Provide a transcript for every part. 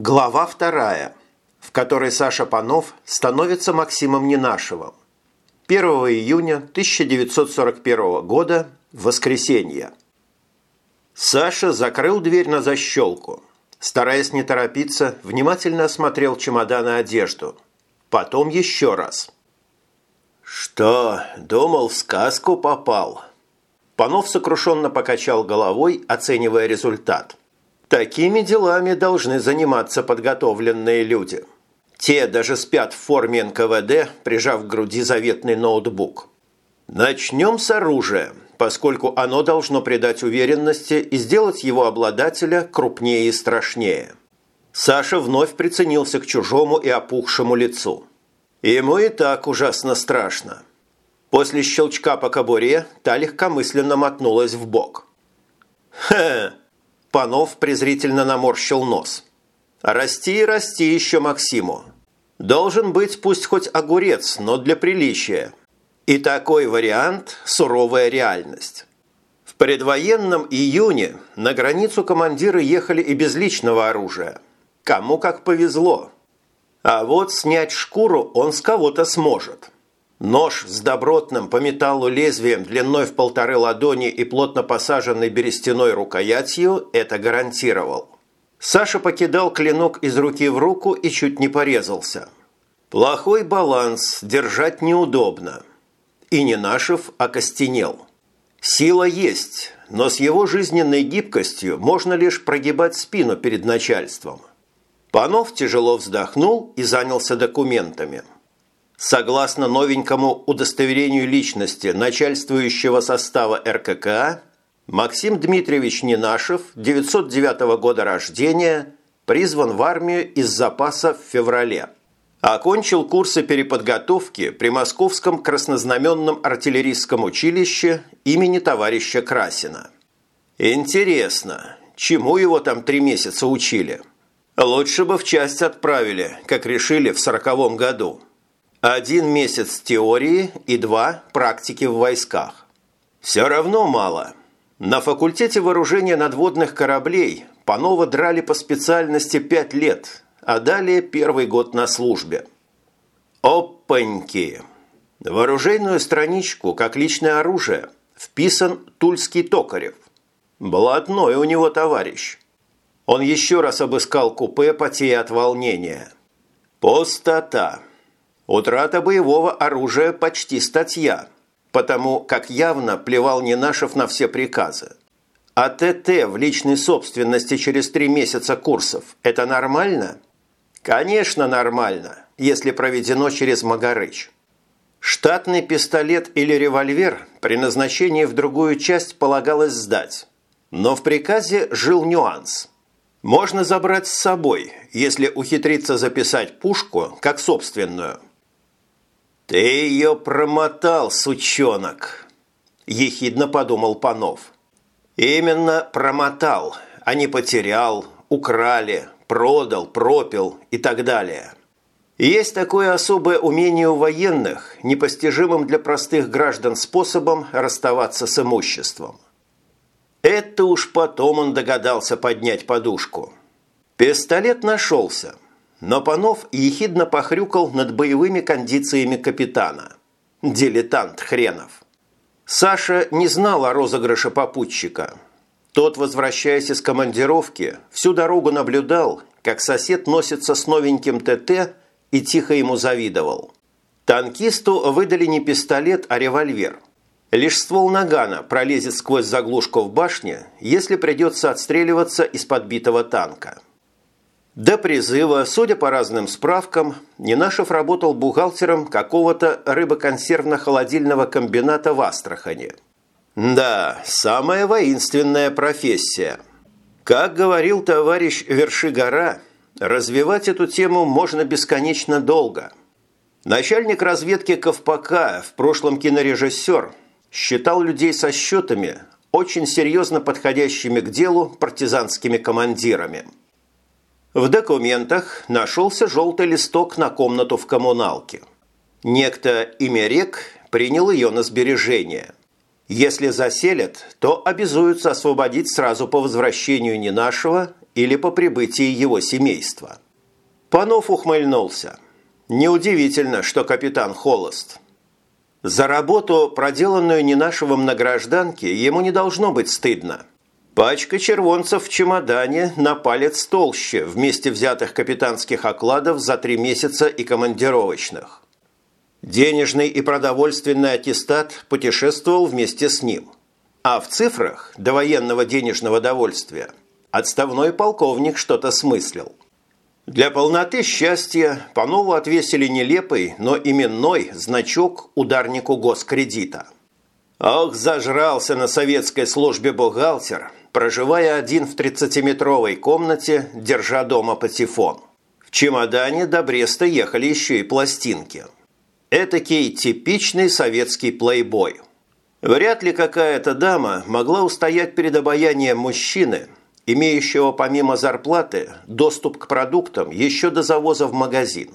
Глава вторая, в которой Саша Панов становится Максимом Ненашевым. 1 июня 1941 года, воскресенье. Саша закрыл дверь на защелку. Стараясь не торопиться, внимательно осмотрел чемодан и одежду. Потом еще раз. «Что, думал, в сказку попал?» Панов сокрушенно покачал головой, оценивая результат. Такими делами должны заниматься подготовленные люди. Те даже спят в форме НКВД, прижав к груди заветный ноутбук. Начнем с оружия, поскольку оно должно придать уверенности и сделать его обладателя крупнее и страшнее. Саша вновь приценился к чужому и опухшему лицу. Ему и так ужасно страшно. После щелчка по кобуре та легкомысленно мотнулась в бок. «Хе!» Панов презрительно наморщил нос. «Расти и расти еще Максиму. Должен быть пусть хоть огурец, но для приличия. И такой вариант – суровая реальность». В предвоенном июне на границу командиры ехали и без личного оружия. Кому как повезло. А вот снять шкуру он с кого-то сможет. Нож с добротным по металлу лезвием длиной в полторы ладони и плотно посаженной берестяной рукоятью это гарантировал. Саша покидал клинок из руки в руку и чуть не порезался. Плохой баланс, держать неудобно. И не Ненашев окостенел. Сила есть, но с его жизненной гибкостью можно лишь прогибать спину перед начальством. Панов тяжело вздохнул и занялся документами – Согласно новенькому удостоверению личности начальствующего состава РККА, Максим Дмитриевич Нинашев, 909 года рождения, призван в армию из запаса в феврале. Окончил курсы переподготовки при Московском краснознаменном артиллерийском училище имени товарища Красина. Интересно, чему его там три месяца учили? Лучше бы в часть отправили, как решили в сороковом году. Один месяц теории и два практики в войсках. Все равно мало. На факультете вооружения надводных кораблей Панова драли по специальности пять лет, а далее первый год на службе. Опаньки! В оружейную страничку, как личное оружие, вписан Тульский Токарев. Блатной у него товарищ. Он еще раз обыскал купе, потея от волнения. Пустота. Утрата боевого оружия почти статья, потому как явно плевал Ненашев на все приказы. А ТТ в личной собственности через три месяца курсов – это нормально? Конечно, нормально, если проведено через Магарыч. Штатный пистолет или револьвер при назначении в другую часть полагалось сдать. Но в приказе жил нюанс. Можно забрать с собой, если ухитриться записать пушку как собственную – «Ты ее промотал, сучонок!» – ехидно подумал Панов. «Именно промотал, а не потерял, украли, продал, пропил и так далее. Есть такое особое умение у военных, непостижимым для простых граждан способом расставаться с имуществом. Это уж потом он догадался поднять подушку. Пистолет нашелся – но Панов ехидно похрюкал над боевыми кондициями капитана. Дилетант хренов. Саша не знал о розыгрыше попутчика. Тот, возвращаясь из командировки, всю дорогу наблюдал, как сосед носится с новеньким ТТ и тихо ему завидовал. Танкисту выдали не пистолет, а револьвер. Лишь ствол нагана пролезет сквозь заглушку в башне, если придется отстреливаться из подбитого танка. До призыва, судя по разным справкам, Нинашев работал бухгалтером какого-то рыбоконсервно-холодильного комбината в Астрахани. Да, самая воинственная профессия. Как говорил товарищ Вершигора, развивать эту тему можно бесконечно долго. Начальник разведки Ковпака, в прошлом кинорежиссер, считал людей со счетами очень серьезно подходящими к делу партизанскими командирами – в документах нашелся желтый листок на комнату в коммуналке. Некто Имерек принял ее на сбережение. Если заселят, то обязуются освободить сразу по возвращению не нашего или по прибытии его семейства. Панов ухмыльнулся. Неудивительно, что капитан холост. За работу, проделанную Ненашевым на гражданке, ему не должно быть стыдно. Пачка червонцев в чемодане на палец толще вместе взятых капитанских окладов за три месяца и командировочных. Денежный и продовольственный аттестат путешествовал вместе с ним. А в цифрах до военного денежного довольствия отставной полковник что-то смыслил. Для полноты счастья Панову отвесили нелепый, но именной значок ударнику госкредита. Ох, зажрался на советской службе бухгалтер, проживая один в 30-метровой комнате, держа дома патефон. В чемодане до Бреста ехали еще и пластинки. Этакий типичный советский плейбой. Вряд ли какая-то дама могла устоять перед обаянием мужчины, имеющего помимо зарплаты доступ к продуктам еще до завоза в магазин.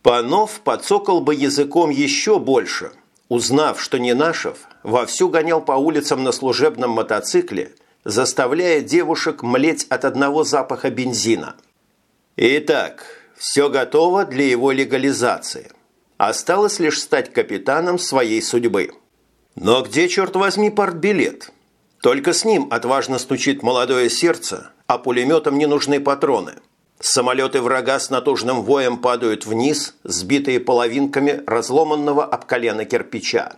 Панов подсокал бы языком еще больше, узнав, что Ненашев вовсю гонял по улицам на служебном мотоцикле – заставляя девушек млеть от одного запаха бензина. Итак, все готово для его легализации. Осталось лишь стать капитаном своей судьбы. Но где, черт возьми, партбилет? Только с ним отважно стучит молодое сердце, а пулеметам не нужны патроны. Самолеты врага с натужным воем падают вниз, сбитые половинками разломанного об колено кирпича.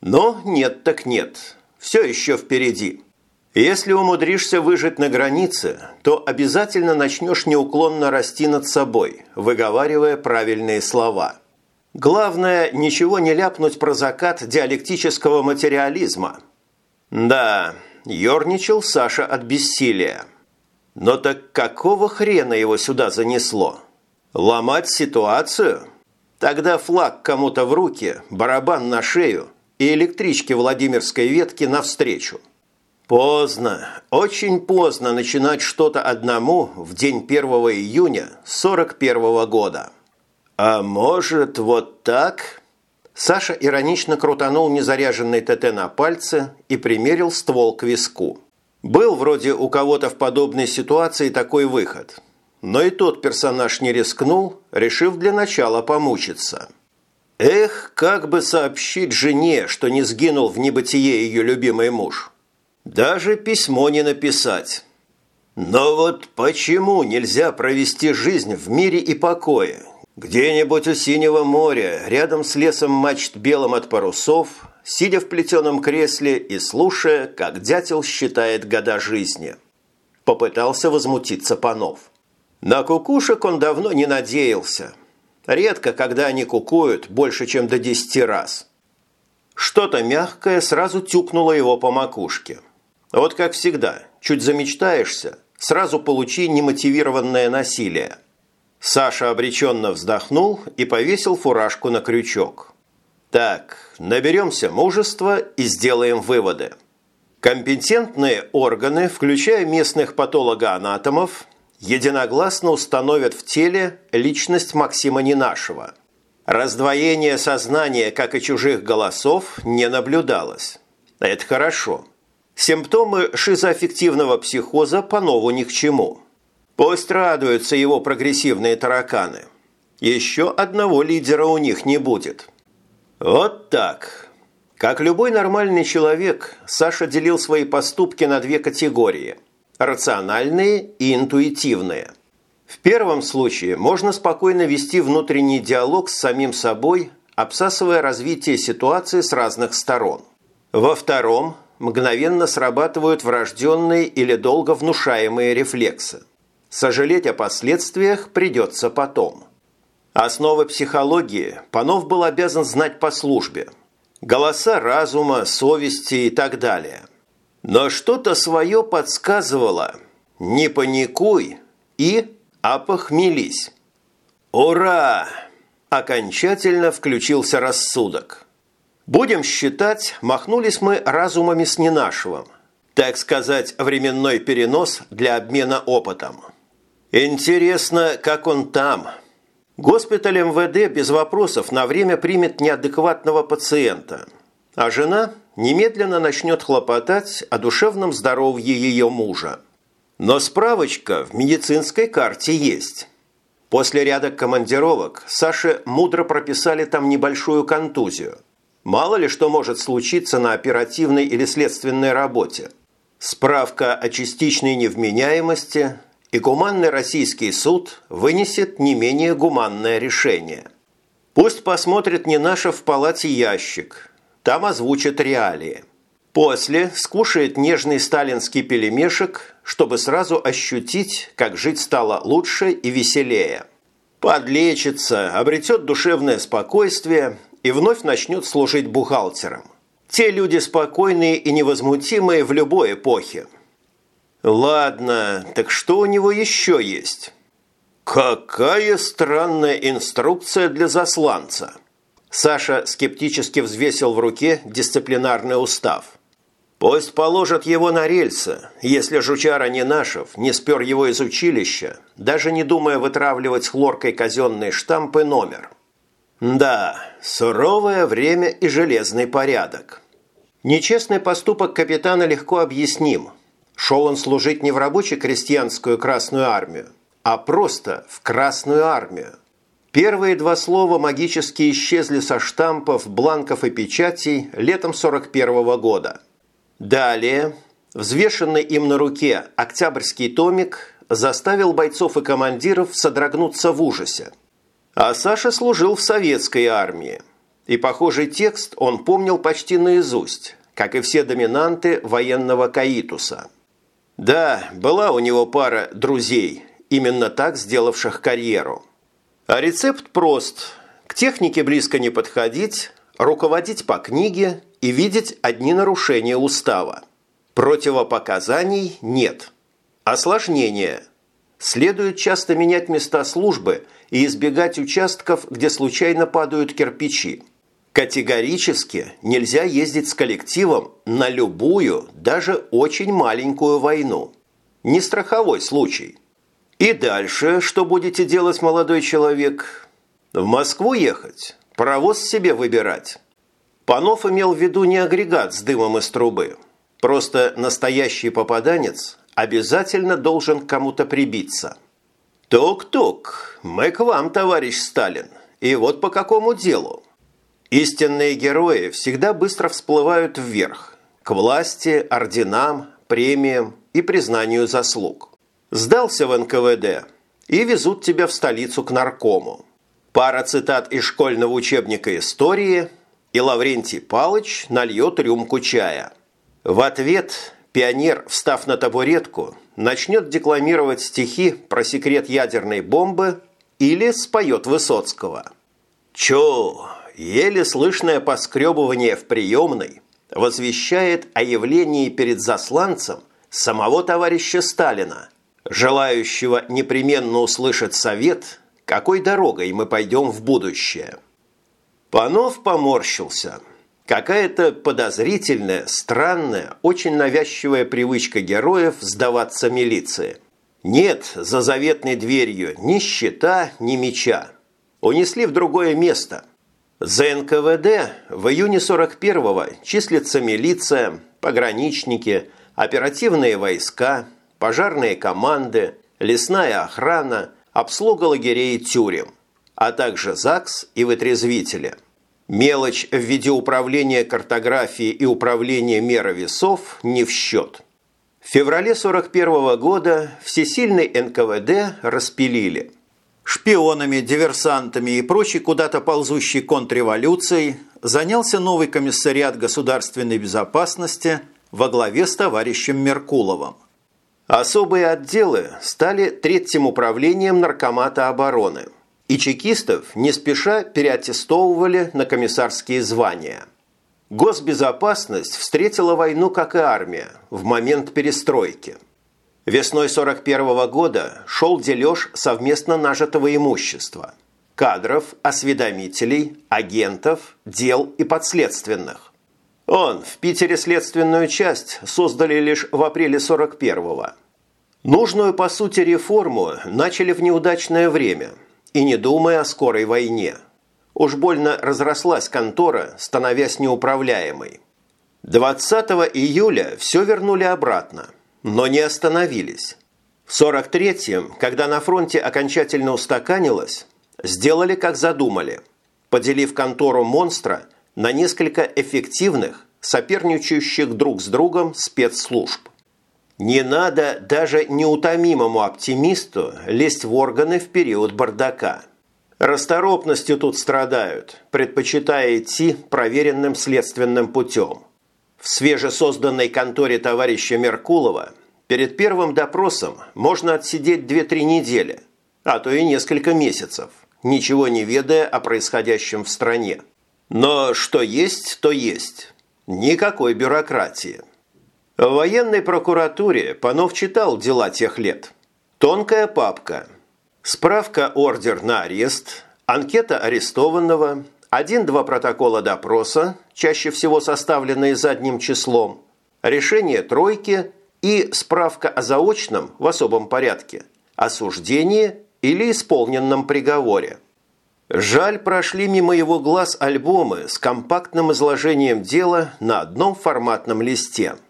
Но нет так нет, все еще впереди. Если умудришься выжить на границе, то обязательно начнешь неуклонно расти над собой, выговаривая правильные слова. Главное, ничего не ляпнуть про закат диалектического материализма. Да, ерничал Саша от бессилия. Но так какого хрена его сюда занесло? Ломать ситуацию? Тогда флаг кому-то в руки, барабан на шею и электрички Владимирской ветки навстречу. Поздно, очень поздно начинать что-то одному в день 1 июня 41 года. А может, вот так? Саша иронично крутанул незаряженный ТТ на пальце и примерил ствол к виску. Был вроде у кого-то в подобной ситуации такой выход. Но и тот персонаж не рискнул, решив для начала помучиться. Эх, как бы сообщить жене, что не сгинул в небытие ее любимый муж. Даже письмо не написать. Но вот почему нельзя провести жизнь в мире и покое? Где-нибудь у синего моря, рядом с лесом мачт белым от парусов, сидя в плетеном кресле и слушая, как дятел считает года жизни. Попытался возмутиться Панов. На кукушек он давно не надеялся. Редко, когда они кукуют больше, чем до десяти раз. Что-то мягкое сразу тюкнуло его по макушке – вот как всегда, чуть замечтаешься, сразу получи немотивированное насилие. Саша обреченно вздохнул и повесил фуражку на крючок. Так, наберемся мужества и сделаем выводы. Компетентные органы, включая местных патологоанатомов, единогласно установят в теле личность Максима Ненашева. Раздвоение сознания, как и чужих голосов, не наблюдалось. Это хорошо. Симптомы шизоаффективного психоза по-нову ни к чему. Пусть радуются его прогрессивные тараканы. Еще одного лидера у них не будет. Вот так. Как любой нормальный человек, Саша делил свои поступки на две категории – рациональные и интуитивные. В первом случае можно спокойно вести внутренний диалог с самим собой, обсасывая развитие ситуации с разных сторон. Во втором мгновенно срабатывают врожденные или долго внушаемые рефлексы. Сожалеть о последствиях придется потом. Основы психологии Панов был обязан знать по службе. Голоса разума, совести и так далее. Но что-то свое подсказывало «не паникуй» и «опохмелись». «Ура!» Окончательно включился рассудок. Будем считать, махнулись мы разумами с Ненашевым. Так сказать, временной перенос для обмена опытом. Интересно, как он там. Госпиталь МВД без вопросов на время примет неадекватного пациента. А жена немедленно начнет хлопотать о душевном здоровье ее мужа. Но справочка в медицинской карте есть. После ряда командировок Саше мудро прописали там небольшую контузию. Мало ли что может случиться на оперативной или следственной работе. Справка о частичной невменяемости, и гуманный российский суд вынесет не менее гуманное решение. Пусть посмотрит не наше в палате ящик, там озвучат реалии. После скушает нежный сталинский пелемешек, чтобы сразу ощутить, как жить стало лучше и веселее. Подлечится, обретет душевное спокойствие и вновь начнет служить бухгалтером. Те люди спокойные и невозмутимые в любой эпохе. Ладно, так что у него еще есть? Какая странная инструкция для засланца. Саша скептически взвесил в руке дисциплинарный устав – Пусть положат его на рельсы, если жучара Ненашев не спер его из училища, даже не думая вытравливать хлоркой казенный штамп и номер. Да, суровое время и железный порядок. Нечестный поступок капитана легко объясним. Шел он служить не в рабоче-крестьянскую Красную Армию, а просто в Красную Армию. Первые два слова магически исчезли со штампов, бланков и печатей летом 41 -го года – Далее, взвешенный им на руке октябрьский томик заставил бойцов и командиров содрогнуться в ужасе. А Саша служил в советской армии. И похожий текст он помнил почти наизусть, как и все доминанты военного каитуса. Да, была у него пара друзей, именно так сделавших карьеру. А рецепт прост. К технике близко не подходить, руководить по книге и видеть одни нарушения устава. Противопоказаний нет. Осложнения. Следует часто менять места службы и избегать участков, где случайно падают кирпичи. Категорически нельзя ездить с коллективом на любую, даже очень маленькую войну. Не страховой случай. И дальше что будете делать, молодой человек? В Москву ехать? Паровоз себе выбирать? Панов имел в виду не агрегат с дымом из трубы. Просто настоящий попаданец обязательно должен кому-то прибиться. «Тук-тук, мы к вам, товарищ Сталин. И вот по какому делу?» Истинные герои всегда быстро всплывают вверх, к власти, орденам, премиям и признанию заслуг. Сдался в НКВД и везут тебя в столицу к наркому. Пара цитат из школьного учебника истории – и Лаврентий Палыч нальет рюмку чая. В ответ пионер, встав на табуретку, начнет декламировать стихи про секрет ядерной бомбы или споет Высоцкого. Чё, еле слышное поскребывание в приемной возвещает о явлении перед засланцем самого товарища Сталина, желающего непременно услышать совет, какой дорогой мы пойдем в будущее. Панов поморщился. Какая-то подозрительная, странная, очень навязчивая привычка героев сдаваться милиции. Нет за заветной дверью ни щита, ни меча. Унесли в другое место. За НКВД в июне 41-го числится милиция, пограничники, оперативные войска, пожарные команды, лесная охрана, обслуга лагерей и тюрем – а также ЗАГС и вытрезвители. Мелочь в виде управления картографии и управления меровесов не в счет. В феврале 41 года всесильный НКВД распилили. Шпионами, диверсантами и прочей куда-то ползущей контрреволюцией занялся новый комиссариат государственной безопасности во главе с товарищем Меркуловым. Особые отделы стали третьим управлением Наркомата обороны – и чекистов не спеша переаттестовывали на комиссарские звания. Госбезопасность встретила войну, как и армия, в момент перестройки. Весной 41 -го года шел дележ совместно нажитого имущества – кадров, осведомителей, агентов, дел и подследственных. Он в Питере следственную часть создали лишь в апреле 41-го. Нужную, по сути, реформу начали в неудачное время – и не думая о скорой войне. Уж больно разрослась контора, становясь неуправляемой. 20 июля все вернули обратно, но не остановились. В 43-м, когда на фронте окончательно устаканилось, сделали как задумали, поделив контору монстра на несколько эффективных, соперничающих друг с другом спецслужб. Не надо даже неутомимому оптимисту лезть в органы в период бардака. Расторопностью тут страдают, предпочитая идти проверенным следственным путем. В свежесозданной конторе товарища Меркулова перед первым допросом можно отсидеть 2-3 недели, а то и несколько месяцев, ничего не ведая о происходящем в стране. Но что есть, то есть. Никакой бюрократии. В военной прокуратуре Панов читал дела тех лет. Тонкая папка. Справка-ордер на арест, анкета арестованного, один-два протокола допроса, чаще всего составленные задним числом, решение тройки и справка о заочном в особом порядке, осуждении или исполненном приговоре. Жаль, прошли мимо его глаз альбомы с компактным изложением дела на одном форматном листе –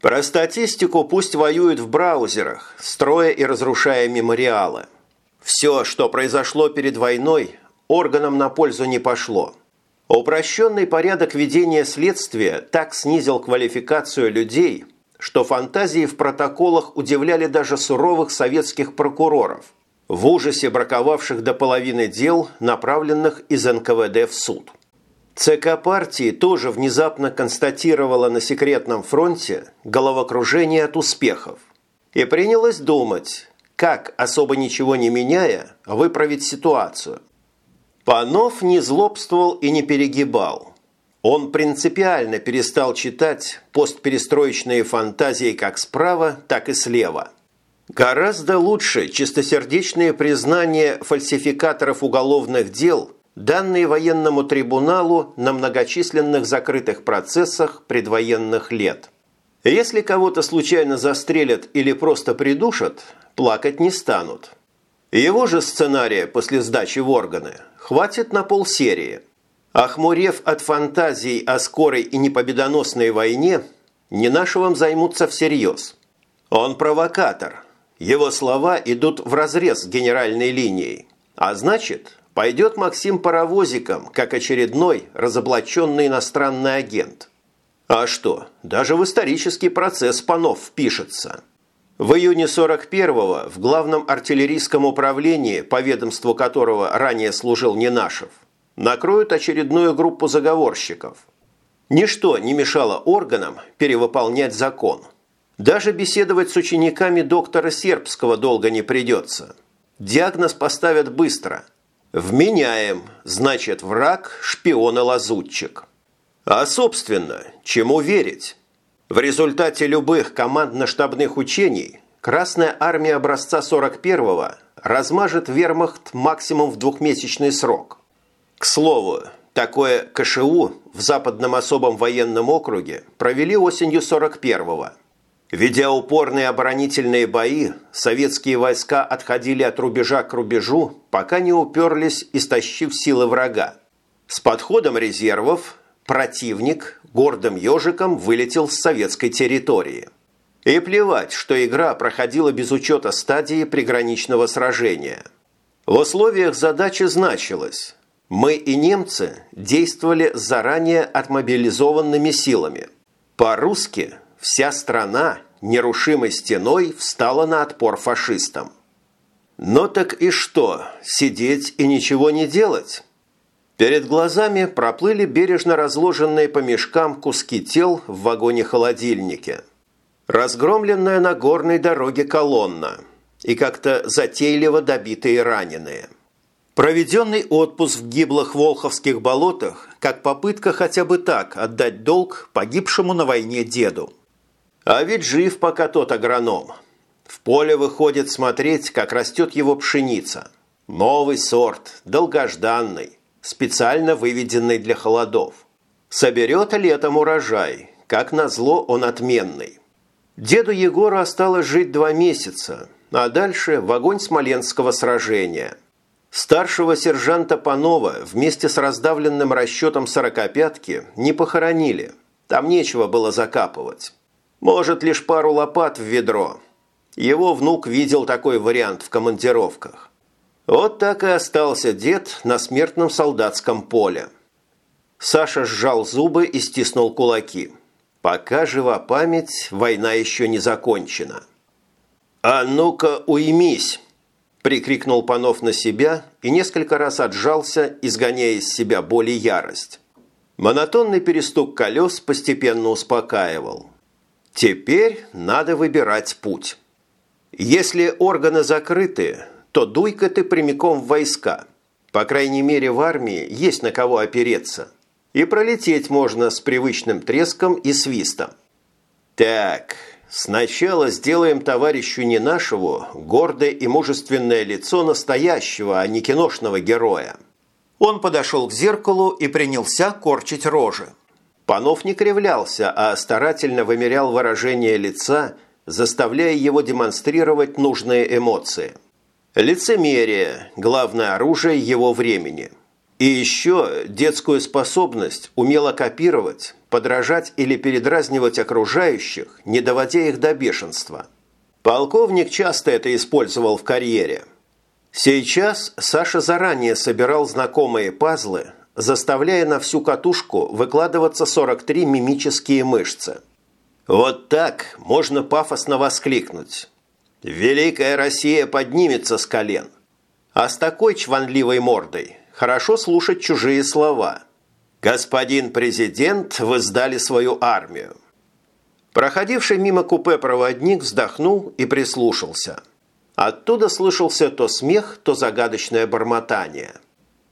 про статистику пусть воюют в браузерах, строя и разрушая мемориалы. Все, что произошло перед войной, органам на пользу не пошло. Упрощенный порядок ведения следствия так снизил квалификацию людей, что фантазии в протоколах удивляли даже суровых советских прокуроров, в ужасе браковавших до половины дел, направленных из НКВД в суд. ЦК партии тоже внезапно констатировала на секретном фронте головокружение от успехов и принялась думать, как, особо ничего не меняя, выправить ситуацию. Панов не злобствовал и не перегибал. Он принципиально перестал читать постперестроечные фантазии как справа, так и слева. Гораздо лучше чистосердечные признания фальсификаторов уголовных дел – данные военному трибуналу на многочисленных закрытых процессах предвоенных лет. Если кого-то случайно застрелят или просто придушат, плакать не станут. Его же сценария после сдачи в органы хватит на полсерии. Охмурев от фантазий о скорой и непобедоносной войне, Ненашевым займутся всерьез. Он провокатор. Его слова идут вразрез с генеральной линией. А значит, пойдет Максим паровозиком, как очередной разоблаченный иностранный агент. А что, даже в исторический процесс Панов впишется. В июне 41-го в главном артиллерийском управлении, по ведомству которого ранее служил Ненашев, накроют очередную группу заговорщиков. Ничто не мешало органам перевыполнять закон. Даже беседовать с учениками доктора Сербского долго не придется. Диагноз поставят быстро – Вменяем, значит, враг, шпион и лазутчик. А, собственно, чему верить? В результате любых командно-штабных учений Красная армия образца 41-го размажет вермахт максимум в двухмесячный срок. К слову, такое КШУ в Западном особом военном округе провели осенью 41-го. Ведя упорные оборонительные бои, советские войска отходили от рубежа к рубежу, пока не уперлись, истощив силы врага. С подходом резервов противник гордым ежиком вылетел с советской территории. И плевать, что игра проходила без учета стадии приграничного сражения. В условиях задачи значилось «Мы и немцы действовали заранее отмобилизованными силами». По-русски – вся страна нерушимой стеной встала на отпор фашистам. Но так и что, сидеть и ничего не делать? Перед глазами проплыли бережно разложенные по мешкам куски тел в вагоне-холодильнике. Разгромленная на горной дороге колонна и как-то затейливо добитые раненые. Проведенный отпуск в гиблых волховских болотах как попытка хотя бы так отдать долг погибшему на войне деду – а ведь жив пока тот агроном. В поле выходит смотреть, как растет его пшеница. Новый сорт, долгожданный, специально выведенный для холодов. Соберет летом урожай, как назло он отменный. Деду Егору осталось жить два месяца, а дальше в огонь Смоленского сражения. Старшего сержанта Панова вместе с раздавленным расчетом сорокопятки не похоронили. Там нечего было закапывать. Может, лишь пару лопат в ведро. Его внук видел такой вариант в командировках. Вот так и остался дед на смертном солдатском поле. Саша сжал зубы и стиснул кулаки. Пока жива память, война еще не закончена. «А ну-ка уймись!» – прикрикнул Панов на себя и несколько раз отжался, изгоняя из себя боль и ярость. Монотонный перестук колес постепенно успокаивал. Теперь надо выбирать путь. Если органы закрыты, то дуй-ка ты прямиком в войска. По крайней мере, в армии есть на кого опереться. И пролететь можно с привычным треском и свистом. Так, сначала сделаем товарищу не нашего гордое и мужественное лицо настоящего, а не киношного героя. Он подошел к зеркалу и принялся корчить рожи. Панов не кривлялся, а старательно вымерял выражение лица, заставляя его демонстрировать нужные эмоции. Лицемерие – главное оружие его времени. И еще детскую способность умело копировать, подражать или передразнивать окружающих, не доводя их до бешенства. Полковник часто это использовал в карьере. Сейчас Саша заранее собирал знакомые пазлы, заставляя на всю катушку выкладываться 43 мимические мышцы. Вот так можно пафосно воскликнуть. «Великая Россия поднимется с колен!» А с такой чванливой мордой хорошо слушать чужие слова. «Господин президент, вы сдали свою армию!» Проходивший мимо купе проводник вздохнул и прислушался. Оттуда слышался то смех, то загадочное бормотание –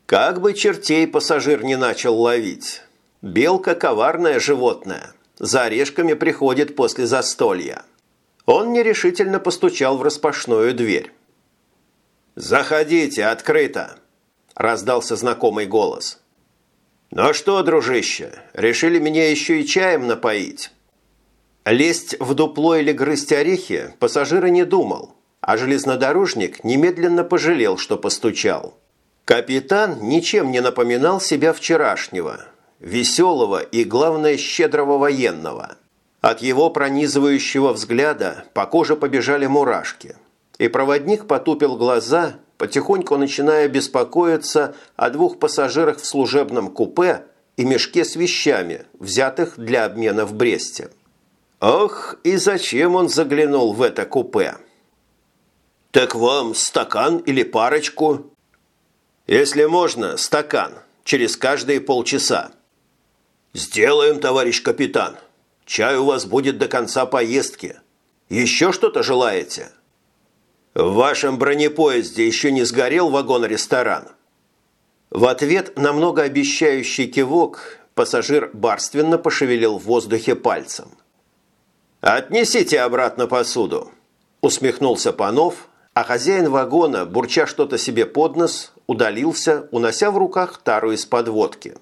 как бы чертей пассажир не начал ловить. Белка – коварное животное. За орешками приходит после застолья. Он нерешительно постучал в распашную дверь. «Заходите, открыто!» – раздался знакомый голос. «Ну что, дружище, решили меня еще и чаем напоить?» Лезть в дупло или грызть орехи пассажир не думал, а железнодорожник немедленно пожалел, что постучал. Капитан ничем не напоминал себя вчерашнего, веселого и, главное, щедрого военного. От его пронизывающего взгляда по коже побежали мурашки. И проводник потупил глаза, потихоньку начиная беспокоиться о двух пассажирах в служебном купе и мешке с вещами, взятых для обмена в Бресте. Ох, и зачем он заглянул в это купе? «Так вам стакан или парочку?» Если можно, стакан. Через каждые полчаса. Сделаем, товарищ капитан. Чай у вас будет до конца поездки. Еще что-то желаете? В вашем бронепоезде еще не сгорел вагон-ресторан? В ответ на многообещающий кивок пассажир барственно пошевелил в воздухе пальцем. «Отнесите обратно посуду», – усмехнулся Панов, а хозяин вагона, бурча что-то себе под нос, удалился, унося в руках тару из подводки.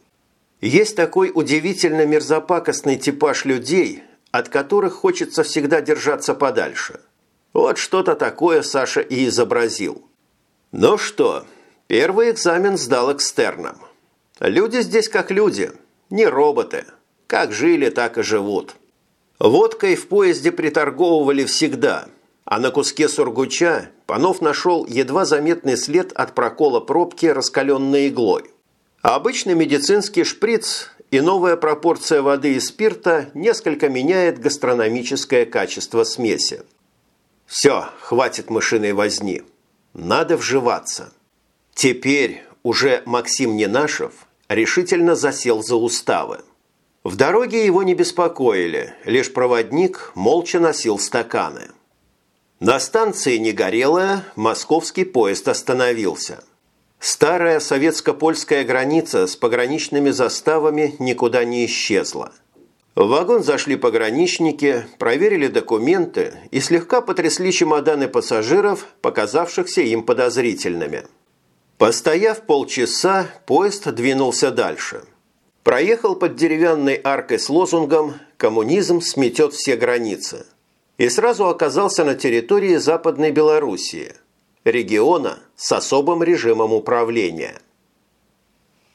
Есть такой удивительно мерзопакостный типаж людей, от которых хочется всегда держаться подальше. Вот что-то такое Саша и изобразил. Ну что, первый экзамен сдал экстерном. Люди здесь как люди, не роботы. Как жили, так и живут. Водкой в поезде приторговывали всегда – а на куске сургуча Панов нашел едва заметный след от прокола пробки раскаленной иглой. А обычный медицинский шприц и новая пропорция воды и спирта несколько меняет гастрономическое качество смеси. Все, хватит мышиной возни. Надо вживаться. Теперь уже Максим Ненашев решительно засел за уставы. В дороге его не беспокоили, лишь проводник молча носил стаканы. На станции Негорелая московский поезд остановился. Старая советско-польская граница с пограничными заставами никуда не исчезла. В вагон зашли пограничники, проверили документы и слегка потрясли чемоданы пассажиров, показавшихся им подозрительными. Постояв полчаса, поезд двинулся дальше. Проехал под деревянной аркой с лозунгом «Коммунизм сметет все границы» и сразу оказался на территории Западной Белоруссии, региона с особым режимом управления –